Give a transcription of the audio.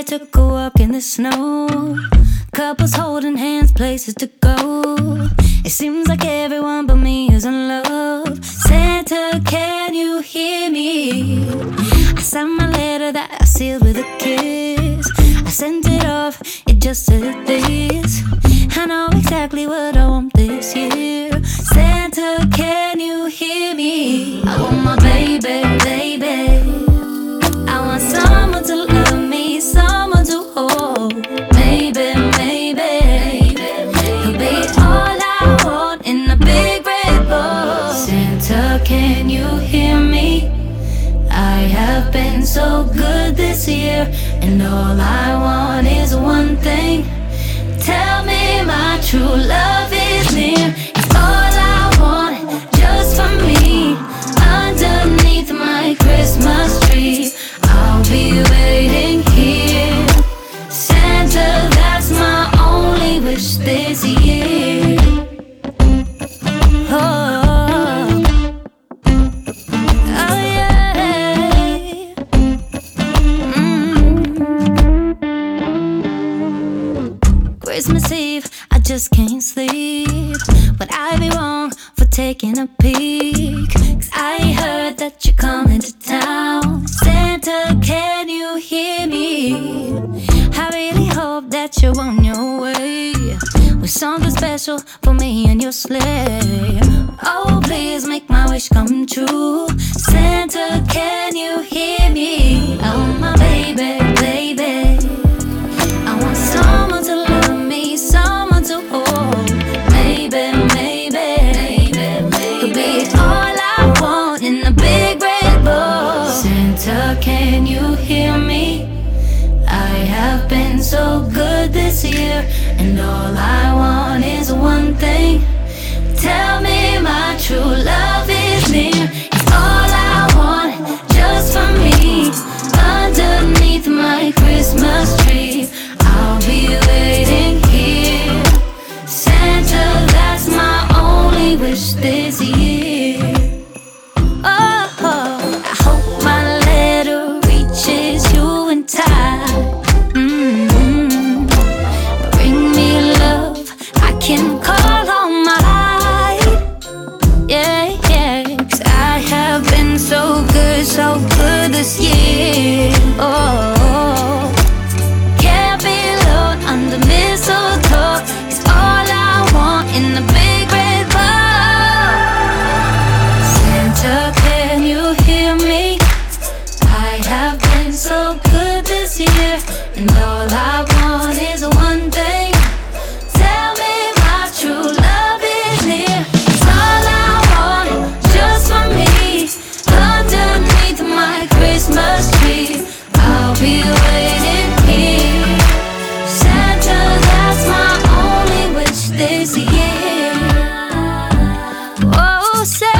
Somebody took a walk in the snow. Couples holding hands, places to go. It seems like everyone but me is in love. Santa, can you hear me? I sent my letter that I sealed with a kiss. I sent it off, it just said this. I know exactly what I want this year. Santa, can you hear me? I want my baby. This year, and all I want is one thing. Tell me my true love is near. It's all I want, just for me. Underneath my Christmas tree, I'll be waiting here. Santa, that's my only wish this year. Just can't sleep. Would I be wrong for taking a peek? Cause I heard that you're coming to town. Santa, can you hear me? I really hope that you're on your way with something special for me and your sleigh. Oh, please make my wish come true. Santa, can you hear me? Oh, my baby. This year, and all I want is one thing. Tell me my true love is near. It's all I want, just for me. Underneath my Christmas tree, I'll be waiting here. Santa, that's my only wish this year. And all I want is one thing. Tell me my true love is near. It's all I want, just for me. Underneath my Christmas tree, I'll be waiting here. Santa, that's my only wish this year. Oh, Santa.